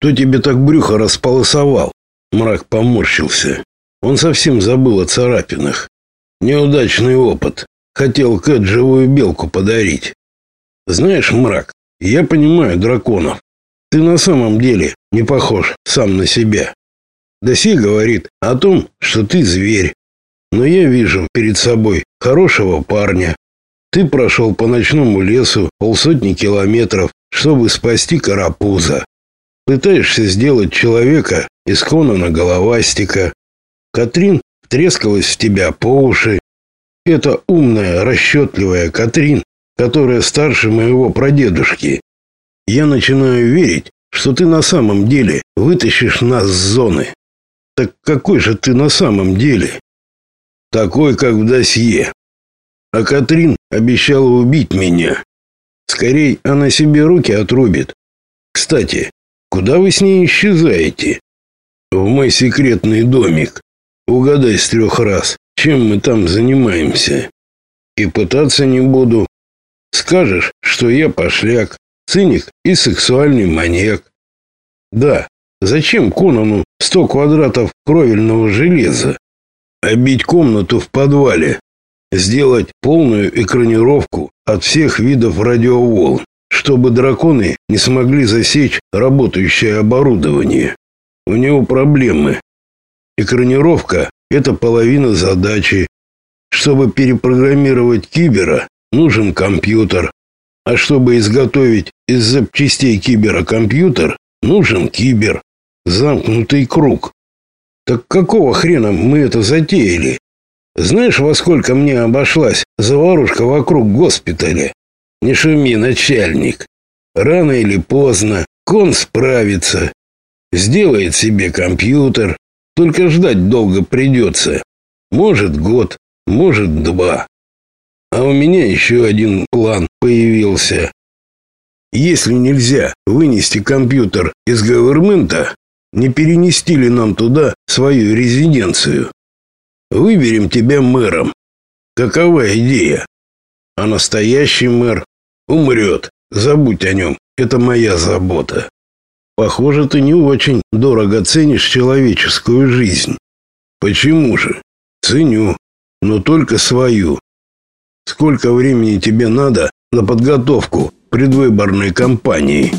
Кто тебе так брюхо располосовал? Мрак поморщился. Он совсем забыл о царапинах. Неудачный опыт. Хотел Кэт живую белку подарить. Знаешь, мрак, я понимаю драконов. Ты на самом деле не похож сам на себя. Доси говорит о том, что ты зверь. Но я вижу перед собой хорошего парня. Ты прошел по ночному лесу полсотни километров, чтобы спасти карапуза. Пытаешься сделать человека из Конана головастика. Катрин трескалась в тебя по уши. Это умная, расчетливая Катрин, которая старше моего прадедушки. Я начинаю верить, что ты на самом деле вытащишь нас с зоны. Так какой же ты на самом деле? Такой, как в досье. А Катрин обещала убить меня. Скорей она себе руки отрубит. Кстати, куда вы с ней исчезаете? В мой секретный домик. Угадай с трех раз, чем мы там занимаемся. И пытаться не буду. Скажешь, что я пошляк, циник и сексуальный маньяк. Да, зачем Конану сто квадратов кровельного железа? Обить комнату в подвале, сделать полную экранировку от всех видов радиоволн, чтобы драконы не смогли засечь работающее оборудование. У него проблемы. Экранировка – это половина задачи. Чтобы перепрограммировать кибера, нужен компьютер. А чтобы изготовить из запчастей кибера компьютер, нужен кибер. Замкнутый круг. Так какого хрена мы это затеяли? Знаешь, во сколько мне обошлась заварушка вокруг госпиталя? Не шуми, начальник. Рано или поздно кон справится. Сделает себе компьютер, только ждать долго придется. Может год, может два. А у меня еще один план появился. Если нельзя вынести компьютер из гавермента, не перенести ли нам туда свою резиденцию? Выберем тебя мэром. Какова идея? А настоящий мэр умрет. Забудь о нем. Это моя забота. Похоже, ты не очень дорого ценишь человеческую жизнь. Почему же? Ценю, но только свою. Сколько времени тебе надо на подготовку предвыборной кампании?